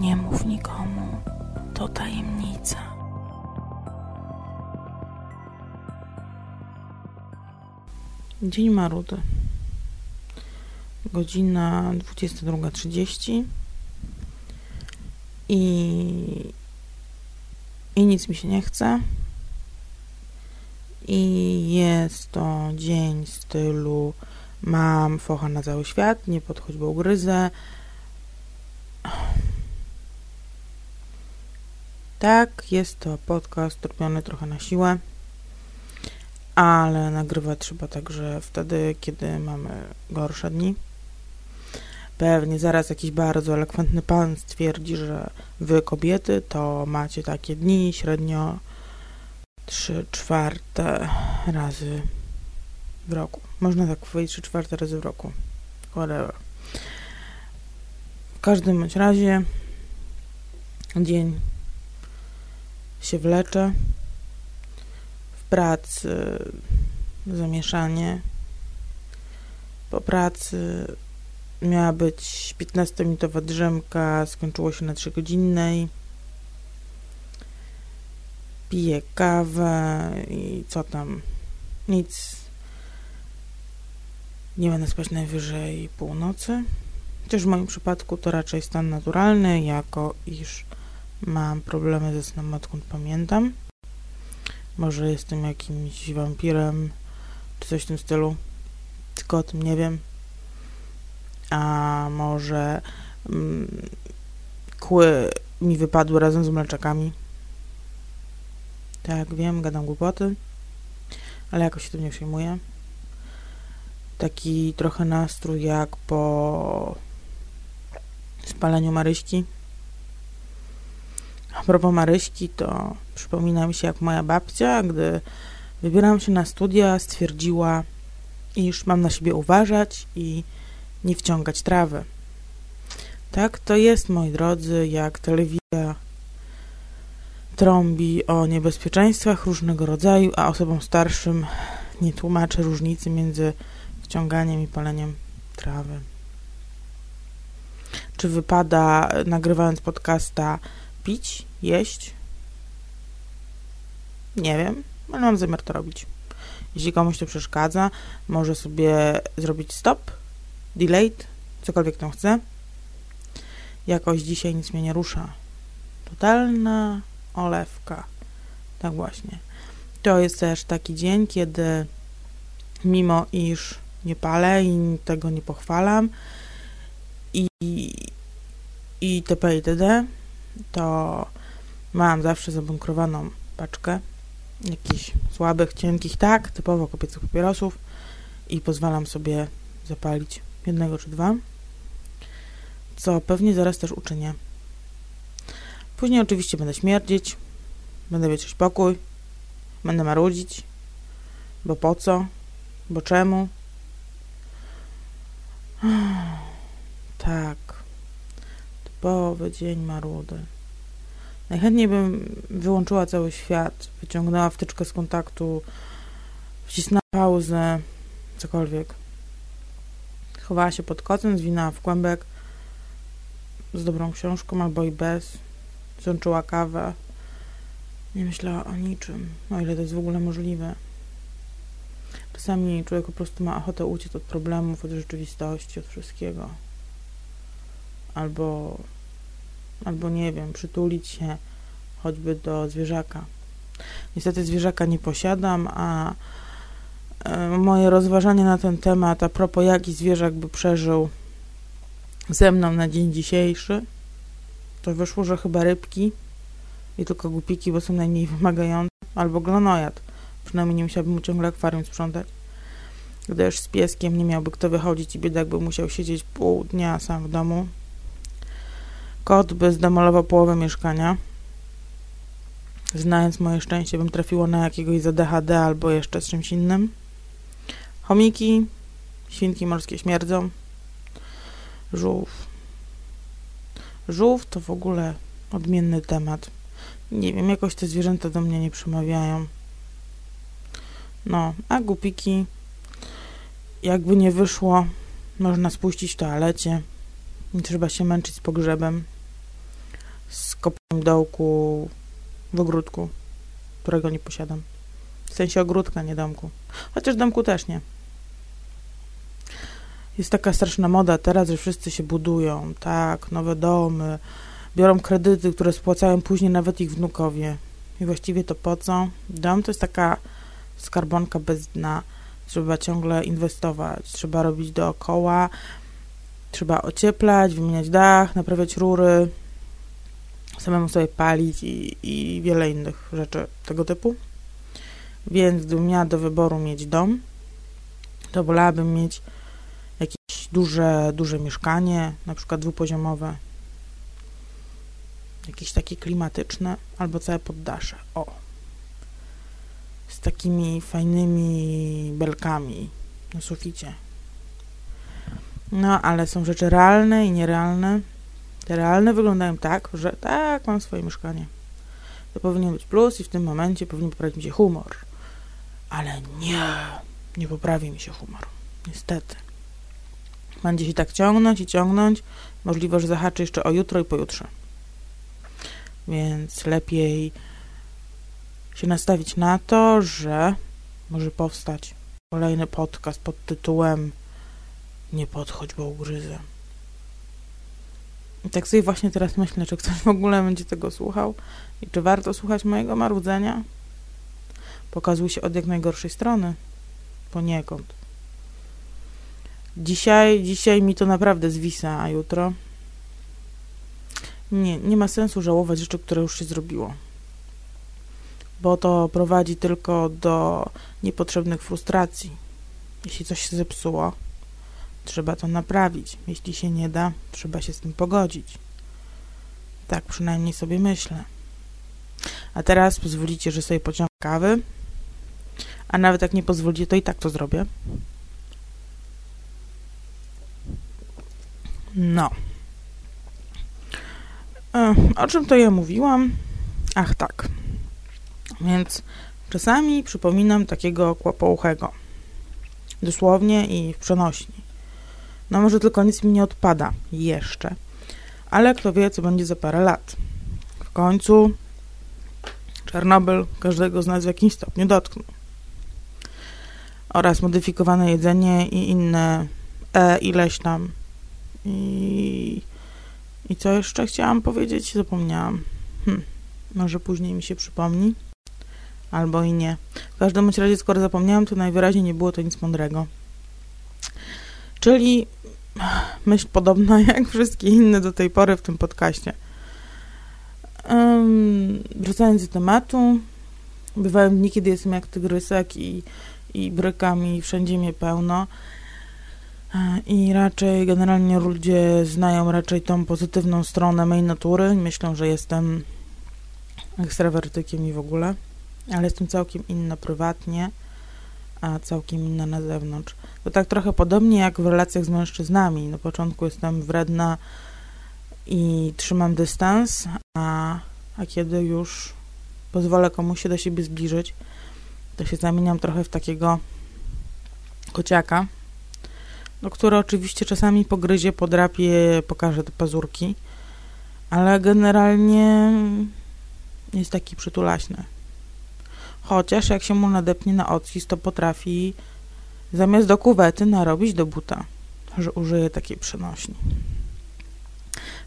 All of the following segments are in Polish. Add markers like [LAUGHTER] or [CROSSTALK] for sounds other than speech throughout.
Nie mów nikomu, to tajemnica. Dzień marudy. Godzina 22.30 i, i nic mi się nie chce. I jest to dzień stylu mam focha na cały świat, nie podchodź, bo ugryzę. Tak, jest to podcast robiony trochę na siłę, ale nagrywać trzeba także wtedy, kiedy mamy gorsze dni. Pewnie zaraz jakiś bardzo elokwentny pan stwierdzi, że wy kobiety to macie takie dni średnio 3 czwarte razy w roku. Można tak powiedzieć 3 czwarte razy w roku. Whatever. W każdym bądź razie dzień się wlecze. W pracy zamieszanie. Po pracy miała być 15-minutowa drzemka, skończyło się na 3-godzinnej. Piję kawę i co tam? Nic. Nie będę spać najwyżej północy. Chociaż w moim przypadku to raczej stan naturalny, jako iż Mam problemy ze snem, odkąd pamiętam. Może jestem jakimś wampirem, czy coś w tym stylu. Tylko o tym nie wiem. A może mm, kły mi wypadły razem z mleczakami. Tak, wiem, gadam głupoty, ale jakoś się tym nie przejmuję. Taki trochę nastrój jak po spaleniu Maryśki. A propos Maryśki, to przypomina mi się, jak moja babcia, gdy wybierałam się na studia, stwierdziła, iż mam na siebie uważać i nie wciągać trawy. Tak to jest, moi drodzy, jak telewizja trąbi o niebezpieczeństwach różnego rodzaju, a osobom starszym nie tłumaczy różnicy między wciąganiem i paleniem trawy. Czy wypada, nagrywając podcasta, pić, jeść. Nie wiem, ale mam zamiar to robić. Jeśli komuś to przeszkadza, może sobie zrobić stop, delayed, cokolwiek tam chce. Jakoś dzisiaj nic mnie nie rusza. Totalna olewka. Tak właśnie. To jest też taki dzień, kiedy mimo iż nie palę i tego nie pochwalam i, i i TD, to mam zawsze zabunkrowaną paczkę jakichś słabych, cienkich, tak, typowo kobiecych papierosów i pozwalam sobie zapalić jednego czy dwa, co pewnie zaraz też uczynię. Później oczywiście będę śmierdzić, będę mieć pokój, będę marudzić, bo po co, bo czemu. [SIGHS] Tak, typowy dzień marudy. Najchętniej bym wyłączyła cały świat, wyciągnęła wtyczkę z kontaktu, wcisnęła pauzę, cokolwiek. Chowała się pod kocem, zwinęła w kłębek z dobrą książką albo i bez. Złączyła kawę. Nie myślała o niczym, o ile to jest w ogóle możliwe. Czasami człowiek po prostu ma ochotę uciec od problemów, od rzeczywistości, od wszystkiego. Albo albo nie wiem, przytulić się choćby do zwierzaka. Niestety zwierzaka nie posiadam, a e, moje rozważanie na ten temat, a propos jaki zwierzak by przeżył ze mną na dzień dzisiejszy, to wyszło, że chyba rybki i tylko głupiki, bo są najmniej wymagające, albo glonojad. Przynajmniej nie musiałbym mu ciągle akwarium sprzątać. Gdyż z pieskiem nie miałby kto wychodzić i biedak by musiał siedzieć pół dnia sam w domu, Kot by zdemolował połowę mieszkania. Znając moje szczęście, bym trafiło na jakiegoś za DHD albo jeszcze z czymś innym. Chomiki, świnki morskie śmierdzą. Żółw. Żółw to w ogóle odmienny temat. Nie wiem, jakoś te zwierzęta do mnie nie przemawiają. No, a głupiki, jakby nie wyszło, można spuścić w toalecie. Nie trzeba się męczyć z pogrzebem. Kopalnym dołku w ogródku, którego nie posiadam. W sensie ogródka, nie domku. Chociaż domku też nie. Jest taka straszna moda teraz, że wszyscy się budują, tak, nowe domy, biorą kredyty, które spłacają później nawet ich wnukowie. I właściwie to po co? Dom to jest taka skarbonka bez dna. Trzeba ciągle inwestować, trzeba robić dookoła, trzeba ocieplać, wymieniać dach, naprawiać rury, samemu sobie palić i, i wiele innych rzeczy tego typu. Więc gdybym miała do wyboru mieć dom, to wolałabym mieć jakieś duże, duże mieszkanie, na przykład dwupoziomowe, jakieś takie klimatyczne, albo całe poddasze. O! Z takimi fajnymi belkami na suficie. No, ale są rzeczy realne i nierealne. Te realne wyglądają tak, że tak, mam swoje mieszkanie. To powinien być plus i w tym momencie powinien poprawić mi się humor. Ale nie, nie poprawi mi się humor. Niestety. Będzie się tak ciągnąć i ciągnąć. Możliwe, że zahaczy jeszcze o jutro i pojutrze. Więc lepiej się nastawić na to, że może powstać kolejny podcast pod tytułem Nie podchodź, bo ugryzę. I tak sobie właśnie teraz myślę, czy ktoś w ogóle będzie tego słuchał i czy warto słuchać mojego marudzenia. Pokazuj się od jak najgorszej strony. Poniekąd. Dzisiaj, dzisiaj mi to naprawdę zwisa, a jutro nie, nie ma sensu żałować rzeczy, które już się zrobiło. Bo to prowadzi tylko do niepotrzebnych frustracji. Jeśli coś się zepsuło, trzeba to naprawić. Jeśli się nie da, trzeba się z tym pogodzić. Tak przynajmniej sobie myślę. A teraz pozwolicie, że sobie pociągnę kawy. A nawet jak nie pozwolicie, to i tak to zrobię. No. O czym to ja mówiłam? Ach, tak. Więc czasami przypominam takiego kłopouchego. Dosłownie i w przenośni. No może tylko nic mi nie odpada. Jeszcze. Ale kto wie, co będzie za parę lat. W końcu Czarnobyl każdego z nas w jakimś stopniu dotknął. Oraz modyfikowane jedzenie i inne e, ileś tam. I i co jeszcze chciałam powiedzieć? Zapomniałam. Hm. Może później mi się przypomni. Albo i nie. W każdym razie, skoro zapomniałam, to najwyraźniej nie było to nic mądrego. Czyli myśl podobna [LAUGHS] jak wszystkie inne do tej pory w tym podcaście. Um, wracając do tematu, bywają dni, kiedy jestem jak tygrysek i, i brykami, wszędzie mnie pełno. I raczej generalnie ludzie znają raczej tą pozytywną stronę mojej natury. Myślą, że jestem ekstrawertykiem i w ogóle, ale jestem całkiem inna prywatnie, a całkiem inna na zewnątrz. To tak trochę podobnie jak w relacjach z mężczyznami. Na początku jestem wredna i trzymam dystans, a, a kiedy już pozwolę komuś się do siebie zbliżyć, to się zamieniam trochę w takiego kociaka, no, które oczywiście czasami pogryzie, podrapie, pokaże te pazurki, ale generalnie jest taki przytulaśny. Chociaż jak się mu nadepnie na odcisk, to potrafi zamiast do kuwety narobić do buta, że użyje takiej przenośni.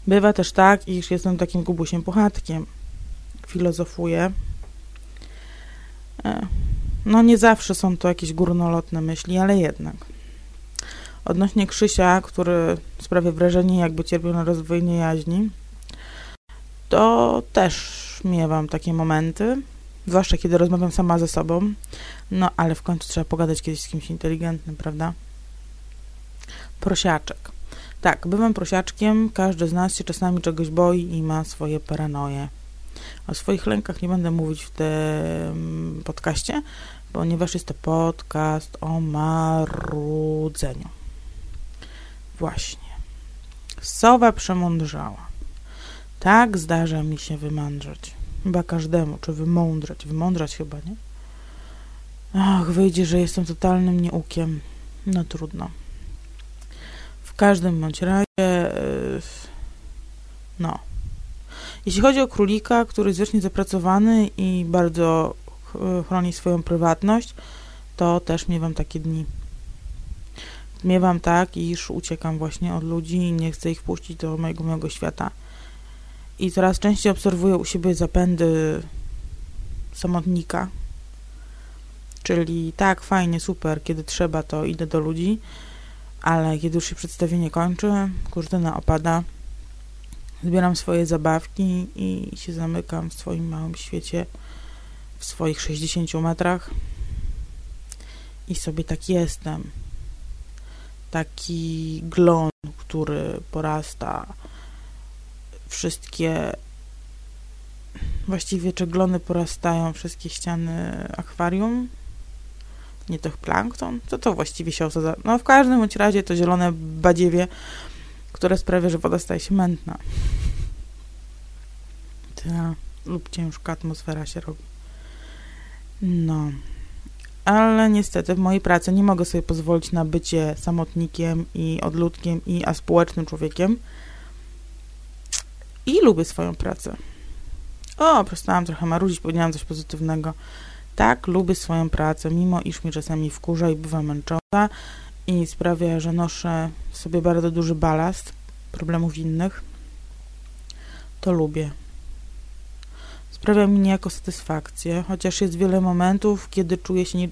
Bywa też tak, iż jestem takim gubusiem puchatkiem. Filozofuję. E, no nie zawsze są to jakieś górnolotne myśli, ale jednak. Odnośnie Krzysia, który sprawia wrażenie, jakby cierpiał na rozwój niejaźni, to też miewam takie momenty, zwłaszcza kiedy rozmawiam sama ze sobą, no ale w końcu trzeba pogadać kiedyś z kimś inteligentnym, prawda? Prosiaczek. Tak, bywam prosiaczkiem, każdy z nas się czasami czegoś boi i ma swoje paranoje. O swoich lękach nie będę mówić w tym podcaście, ponieważ jest to podcast o marudzeniu. Właśnie. Sowa przemądrzała. Tak zdarza mi się wymądrzeć. Chyba każdemu, czy wymądrzeć. Wymądrzać chyba, nie? Ach, wyjdzie, że jestem totalnym nieukiem. No trudno. W każdym bądź razie... Yy, no. Jeśli chodzi o królika, który jest wiecznie zapracowany i bardzo chroni swoją prywatność, to też miewam takie dni. Miewam tak, iż uciekam właśnie od ludzi i nie chcę ich puścić do mojego małego świata. I coraz częściej obserwuję u siebie zapędy samotnika. Czyli tak, fajnie, super, kiedy trzeba, to idę do ludzi, ale kiedy już się przedstawienie kończy, kurtyna opada, zbieram swoje zabawki i się zamykam w swoim małym świecie, w swoich 60 metrach i sobie tak jestem. Taki glon, który porasta wszystkie właściwie czy glony porastają wszystkie ściany akwarium nie to plankton? Co to właściwie się osadza? No w każdym bądź razie to zielone badziewie, które sprawia, że woda staje się mętna. Ta, lub ciężka atmosfera się robi. No. Ale niestety w mojej pracy nie mogę sobie pozwolić na bycie samotnikiem i odludkiem i aspołecznym człowiekiem. I lubię swoją pracę. O, przestałam trochę marudzić, powiedziałam coś pozytywnego. Tak, lubię swoją pracę, mimo iż mi czasami wkurza i bywa męcząca i sprawia, że noszę sobie bardzo duży balast problemów innych, to lubię. Sprawia mi niejako satysfakcję, chociaż jest wiele momentów, kiedy czuję się nie,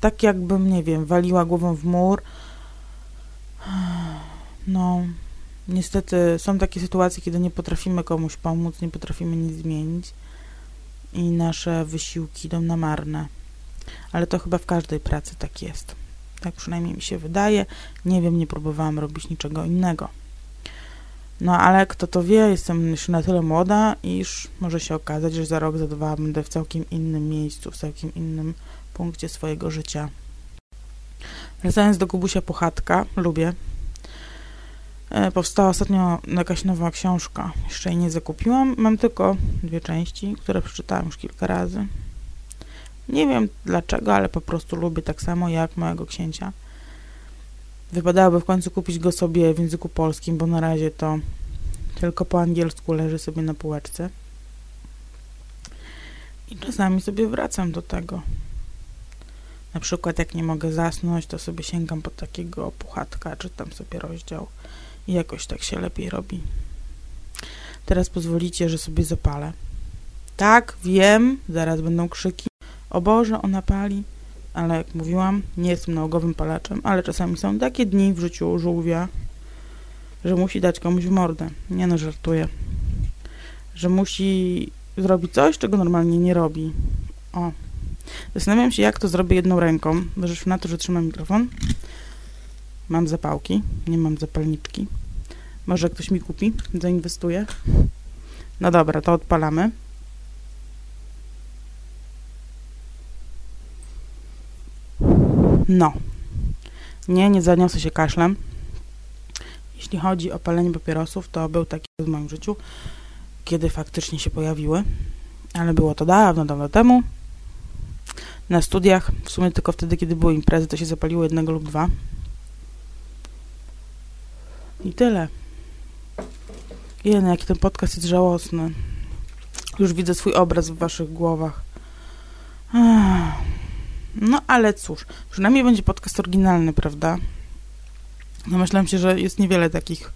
tak jakbym, nie wiem, waliła głową w mur. No, niestety są takie sytuacje, kiedy nie potrafimy komuś pomóc, nie potrafimy nic zmienić i nasze wysiłki idą na marne. Ale to chyba w każdej pracy tak jest. Tak przynajmniej mi się wydaje. Nie wiem, nie próbowałam robić niczego innego. No ale kto to wie, jestem jeszcze na tyle młoda, iż może się okazać, że za rok, za dwa będę w całkiem innym miejscu, w całkiem innym punkcie swojego życia. Wracając do Kubusia Puchatka, lubię. E, powstała ostatnio jakaś nowa książka. Jeszcze jej nie zakupiłam. Mam tylko dwie części, które przeczytałam już kilka razy. Nie wiem dlaczego, ale po prostu lubię tak samo jak mojego księcia. Wypadałoby w końcu kupić go sobie w języku polskim, bo na razie to tylko po angielsku leży sobie na półeczce. I czasami sobie wracam do tego. Na przykład jak nie mogę zasnąć, to sobie sięgam po takiego puchatka, czytam sobie rozdział i jakoś tak się lepiej robi. Teraz pozwolicie, że sobie zapalę. Tak, wiem, zaraz będą krzyki. O Boże, ona pali. Ale jak mówiłam, nie jestem nałogowym palaczem, ale czasami są takie dni w życiu żółwia, że musi dać komuś w mordę. Nie no, żartuję. Że musi zrobić coś, czego normalnie nie robi. O. Zastanawiam się, jak to zrobię jedną ręką. Zresztą na to, że trzymam mikrofon. Mam zapałki, nie mam zapalniczki. Może ktoś mi kupi, zainwestuje. No dobra, to odpalamy. No. Nie, nie zaniosę się kaszlem. Jeśli chodzi o palenie papierosów, to był taki w moim życiu, kiedy faktycznie się pojawiły. Ale było to dawno, dawno temu. Na studiach, w sumie tylko wtedy, kiedy były imprezy, to się zapaliło jednego lub dwa. I tyle. Jeden, jaki ten podcast jest żałosny. Już widzę swój obraz w waszych głowach. No ale cóż, przynajmniej będzie podcast oryginalny, prawda? No myślałem się, że jest niewiele takich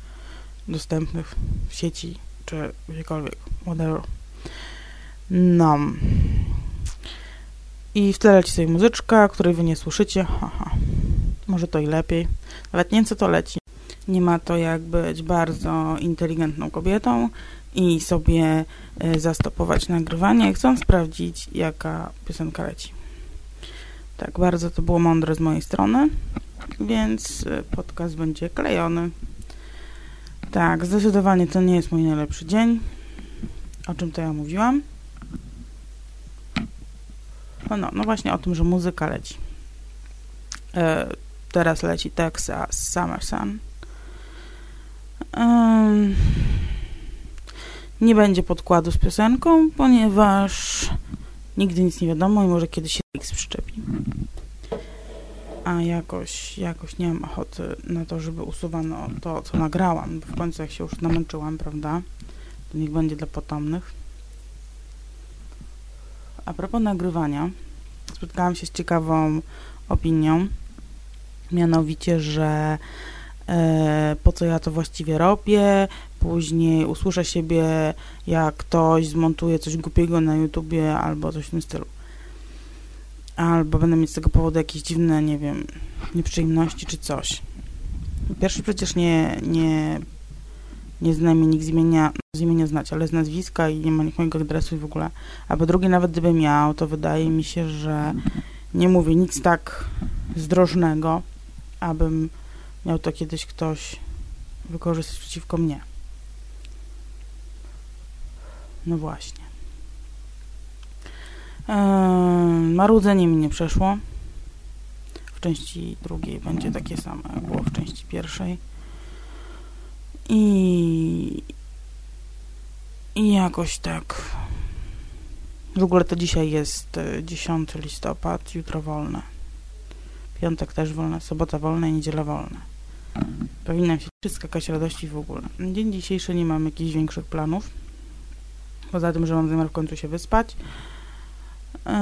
dostępnych w sieci, czy gdziekolwiek, whatever. No. I w tle leci sobie muzyczka, której wy nie słyszycie. Aha. Może to i lepiej. Nawet nie wiem, co to leci. Nie ma to jak być bardzo inteligentną kobietą i sobie e, zastopować nagrywanie. Chcą sprawdzić, jaka piosenka leci. Tak, bardzo to było mądre z mojej strony, więc e, podcast będzie klejony. Tak, zdecydowanie to nie jest mój najlepszy dzień. O czym to ja mówiłam? No, no, no właśnie o tym, że muzyka leci. E, teraz leci Texas Summer Sun nie będzie podkładu z piosenką, ponieważ nigdy nic nie wiadomo i może kiedyś się X przyczepi. A jakoś, jakoś nie mam ochoty na to, żeby usuwano to, co nagrałam, bo w końcu jak się już namęczyłam, prawda, to niech będzie dla potomnych. A propos nagrywania, spotkałam się z ciekawą opinią, mianowicie, że po co ja to właściwie robię, później usłyszę siebie, jak ktoś zmontuje coś głupiego na YouTubie albo coś w tym stylu. Albo będę mieć z tego powodu jakieś dziwne, nie wiem, nieprzyjemności czy coś. Pierwszy przecież nie, nie, nie zna mnie nikt z imienia, z imienia znać, ale z nazwiska i nie ma nikt mojego adresu w ogóle. A po drugie, nawet gdyby miał, to wydaje mi się, że nie mówię nic tak zdrożnego, abym miał to kiedyś ktoś wykorzystać przeciwko mnie. No właśnie. Eee, marudzenie mi nie przeszło. W części drugiej będzie takie samo, jak było w części pierwszej. I, i jakoś tak. W ogóle to dzisiaj jest 10 e, listopad, jutro wolne. Piątek też wolne, sobota wolna niedziela wolna. Powinnam się skakać radości w ogóle. Dzień dzisiejszy nie mam jakichś większych planów. Poza tym, że mam zamiar w końcu się wyspać. Yy,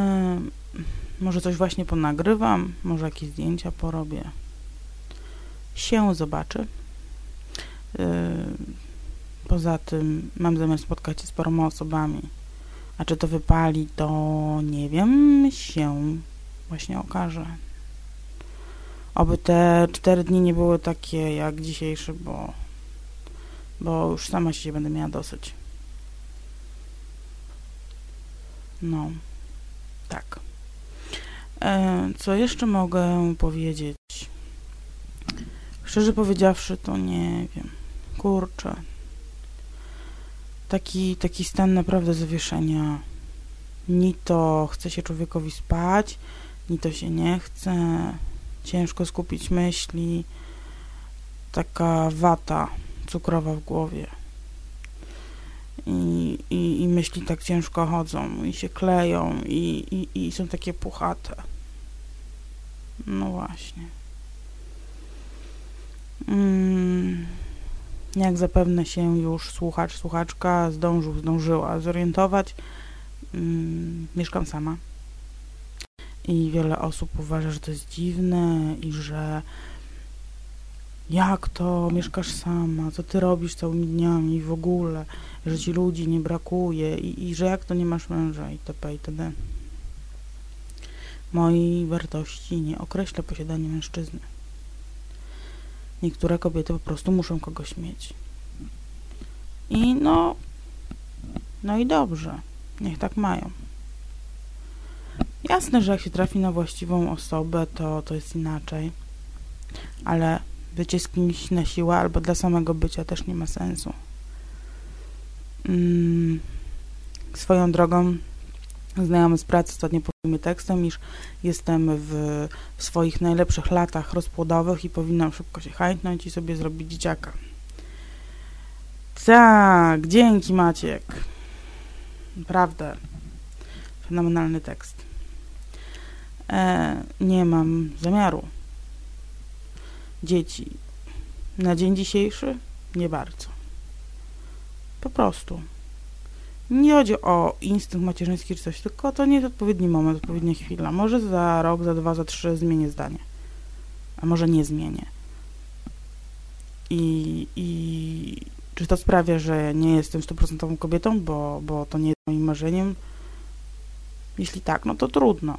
może coś właśnie ponagrywam, może jakieś zdjęcia porobię. Się zobaczy. Yy, poza tym mam zamiar spotkać się z paroma osobami. A czy to wypali, to nie wiem, się właśnie okaże. Oby te cztery dni nie były takie jak dzisiejszy, bo, bo już sama się będę miała dosyć. No, tak. E, co jeszcze mogę powiedzieć? Szczerze powiedziawszy, to nie wiem. Kurczę. Taki, taki stan naprawdę zawieszenia. Ni to chce się człowiekowi spać, ni to się nie chce. Ciężko skupić myśli. Taka wata cukrowa w głowie i, i, i myśli tak ciężko chodzą i się kleją i, i, i są takie puchate. No właśnie. Mm, jak zapewne się już słuchacz, słuchaczka zdążył, zdążyła zorientować, mm, mieszkam sama. I wiele osób uważa, że to jest dziwne i że jak to mieszkasz sama, co ty robisz całymi dniami w ogóle, że ci ludzi nie brakuje i, i że jak to nie masz męża itp. itd. Mojej wartości nie określa posiadanie mężczyzny. Niektóre kobiety po prostu muszą kogoś mieć. I no, no i dobrze, niech tak mają. Jasne, że jak się trafi na właściwą osobę, to, to jest inaczej, ale bycie z kimś na siłę albo dla samego bycia też nie ma sensu. Mm, swoją drogą znajomy z pracy ostatnio powiedział mi tekstem, iż jestem w, w, swoich najlepszych latach rozpłodowych i powinnam szybko się hajtnąć i sobie zrobić dzieciaka. Tak, dzięki Maciek. Naprawdę. Fenomenalny tekst. E, nie mam zamiaru dzieci. Na dzień dzisiejszy nie bardzo. Po prostu. Nie chodzi o instynkt macierzyński czy coś, tylko to nie jest odpowiedni moment, odpowiednia chwila. Może za rok, za dwa, za trzy zmienię zdanie. A może nie zmienię. I, i czy to sprawia, że nie jestem stuprocentową kobietą, bo, bo to nie jest moim marzeniem? Jeśli tak, no to trudno.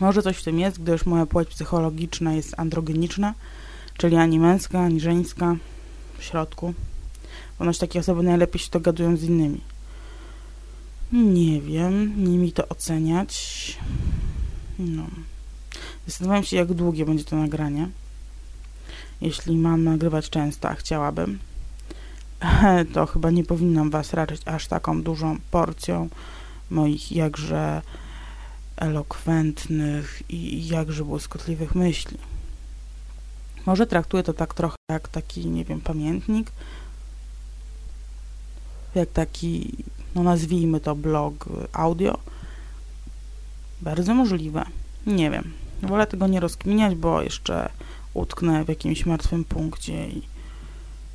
Może coś w tym jest, gdyż moja płeć psychologiczna jest androgeniczna, czyli ani męska, ani żeńska w środku. Ponoć takie osoby najlepiej się dogadują z innymi. Nie wiem, nie mi to oceniać. No. Zastanawiam się, jak długie będzie to nagranie. Jeśli mam nagrywać często, a chciałabym, [LAUGHS] to chyba nie powinnam Was raczyć aż taką dużą porcją moich jakże elokwentnych i jakże błyskotliwych myśli. Może traktuję to tak trochę jak taki, nie wiem, pamiętnik, jak taki, no nazwijmy to blog audio. Bardzo możliwe. Nie wiem. Wolę tego nie rozkminiać, bo jeszcze utknę w jakimś martwym punkcie i,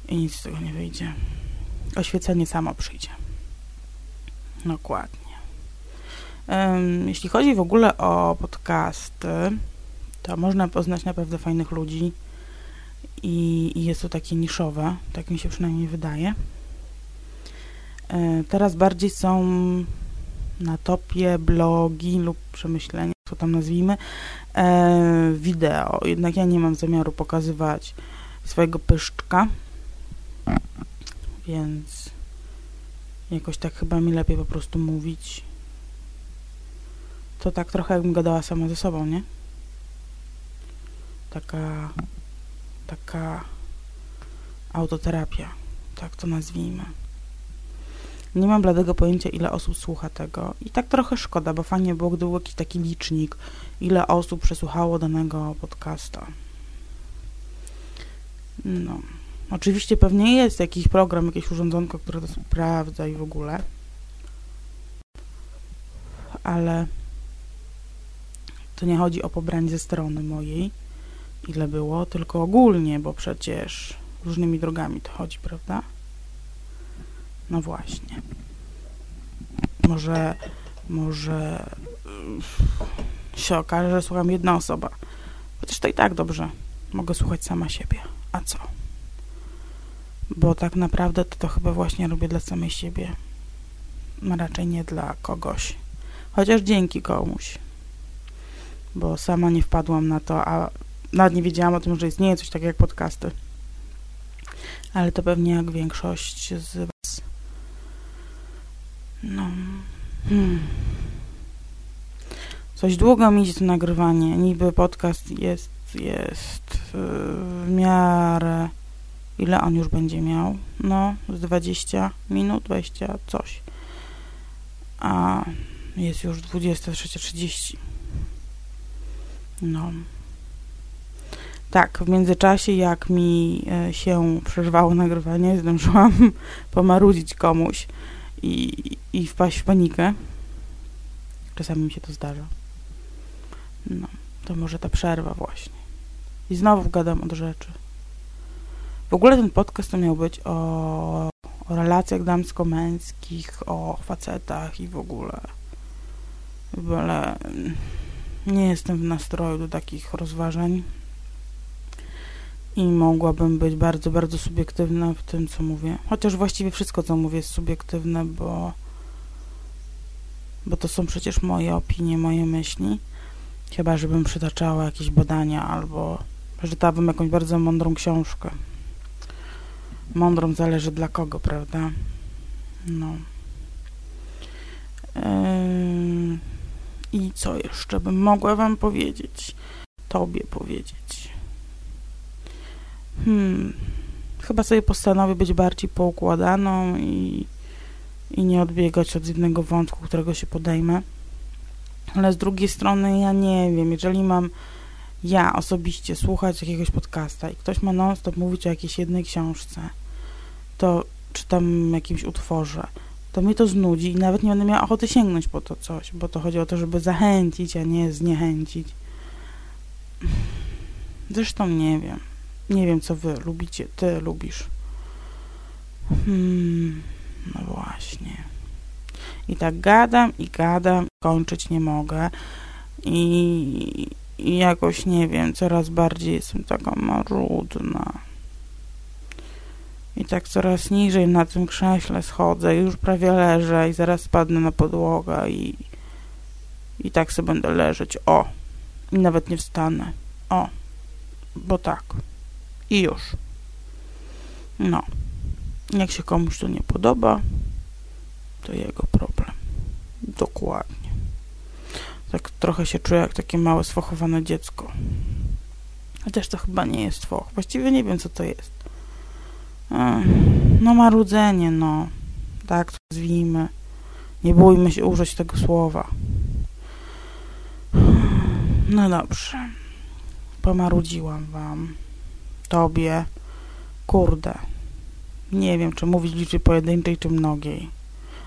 i nic z tego nie wyjdzie. oświecenie samo przyjdzie. Dokładnie. Jeśli chodzi w ogóle o podcasty, to można poznać naprawdę fajnych ludzi i, jest to takie niszowe, tak mi się przynajmniej wydaje. E, teraz bardziej są na topie blogi lub przemyślenia, co tam nazwijmy, e, wideo. Jednak ja nie mam zamiaru pokazywać swojego pyszczka, więc jakoś tak chyba mi lepiej po prostu mówić. To tak trochę jakbym gadała sama ze sobą, nie? Taka, taka autoterapia, tak to nazwijmy. Nie mam bladego pojęcia, ile osób słucha tego. I tak trochę szkoda, bo fajnie było, gdyby był jakiś taki licznik, ile osób przesłuchało danego podcasta. No. Oczywiście pewnie jest jakiś program, jakieś urządzonko, które to sprawdza i w ogóle. Ale to nie chodzi o pobranie ze strony mojej, ile było, tylko ogólnie, bo przecież różnymi drogami to chodzi, prawda? No właśnie. Może, może się okaże, że słucham jedna osoba. Chociaż to i tak dobrze. Mogę słuchać sama siebie. A co? Bo tak naprawdę to, to chyba właśnie robię dla samej siebie. A raczej nie dla kogoś. Chociaż dzięki komuś. Bo sama nie wpadłam na to, a nawet nie wiedziałam o tym, że istnieje coś takiego jak podcasty. Ale to pewnie jak większość z Was. No. Hmm. Coś długo mi idzie to nagrywanie. Niby podcast jest, jest w miarę... Ile on już będzie miał? No, z 20 minut, 20 coś. A jest już 23.30. No. Tak, w międzyczasie, jak mi e, się przerwało nagrywanie, zdążyłam [LAUGHS] pomarudzić komuś i, i wpaść w panikę. Czasami mi się to zdarza. No, to może ta przerwa właśnie. I znowu gadam od rzeczy. W ogóle ten podcast to miał być o, o relacjach damsko-męskich, o facetach i w ogóle. Ale nie jestem w nastroju do takich rozważań i mogłabym być bardzo, bardzo subiektywna w tym, co mówię. Chociaż właściwie wszystko, co mówię, jest subiektywne, bo, bo to są przecież moje opinie, moje myśli. Chyba, żebym przytaczała jakieś badania albo przeczytałabym jakąś bardzo mądrą książkę. Mądrą zależy dla kogo, prawda? No. Yy... I co jeszcze bym mogła wam powiedzieć? Tobie powiedzieć. Hmm. Chyba sobie postanowię być bardziej poukładaną i, i nie odbiegać od jednego wątku, którego się podejmę. Ale z drugiej strony ja nie wiem, jeżeli mam ja osobiście słuchać jakiegoś podcasta i ktoś ma non-stop mówić o jakiejś jednej książce, to czytam jakimś utworze, to mnie to znudzi i nawet nie będę miała ochoty sięgnąć po to coś, bo to chodzi o to, żeby zachęcić, a nie zniechęcić. Zresztą nie wiem. Nie wiem, co wy lubicie, ty lubisz. Hmm, no właśnie. I tak gadam i gadam, kończyć nie mogę. I, i jakoś nie wiem, coraz bardziej jestem taka marudna. I tak coraz niżej na tym krześle schodzę, już prawie leżę i zaraz spadnę na podłogę i, i tak sobie będę leżeć. O! I nawet nie wstanę. O! Bo tak. I już. No. Jak się komuś to nie podoba, to jego problem. Dokładnie. Tak trochę się czuję jak takie małe, sfochowane dziecko. Chociaż to chyba nie jest foch. Właściwie nie wiem, co to jest. No marudzenie, no. Tak to nazwijmy. Nie bójmy się użyć tego słowa. No dobrze. Pomarudziłam wam. Tobie. Kurde. Nie wiem, czy mówić liczby pojedynczej, czy mnogiej.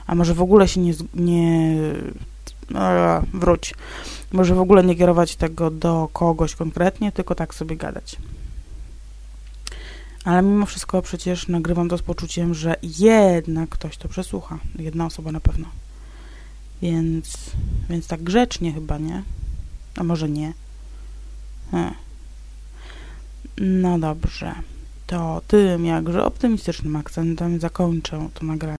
A może w ogóle się nie... nie wróć. Może w ogóle nie kierować tego do kogoś konkretnie, tylko tak sobie gadać. Ale mimo wszystko przecież nagrywam to z poczuciem, że jednak ktoś to przesłucha. Jedna osoba na pewno. Więc, więc tak grzecznie chyba, nie? A może nie? No dobrze. To tym jakże optymistycznym akcentem zakończę to nagranie.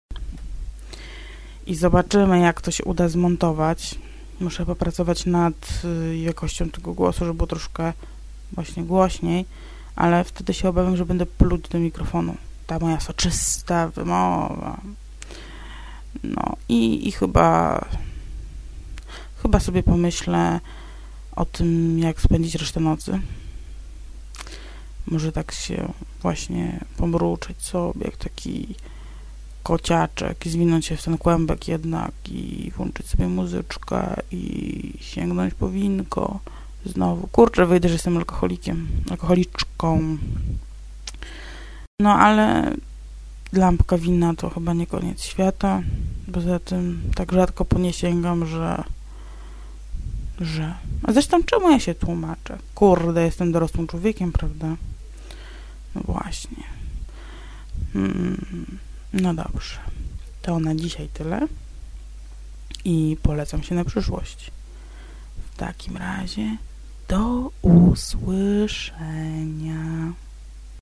I zobaczymy, jak to się uda zmontować. Muszę popracować nad y, jakością tego głosu, żeby było troszkę właśnie głośniej, ale wtedy się obawiam, że będę pluć do mikrofonu. Ta moja soczysta wymowa. No i, i chyba chyba sobie pomyślę o tym, jak spędzić resztę nocy. Może tak się właśnie pomruczyć sobie, jak taki kociaczek, zwinąć się w ten kłębek jednak i włączyć sobie muzyczkę i sięgnąć po winko. Znowu, kurczę, wyjdę, że jestem alkoholikiem, alkoholiczką. No ale lampka wina to chyba nie koniec świata. Poza tym tak rzadko po nie sięgam, że że... A zresztą czemu ja się tłumaczę? Kurde, jestem dorosłym człowiekiem, prawda? No właśnie. Hmm. No dobrze. To na dzisiaj tyle. I polecam się na przyszłość. W takim razie do usłyszenia.